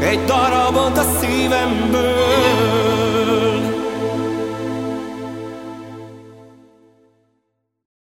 egy darabot a szívemből.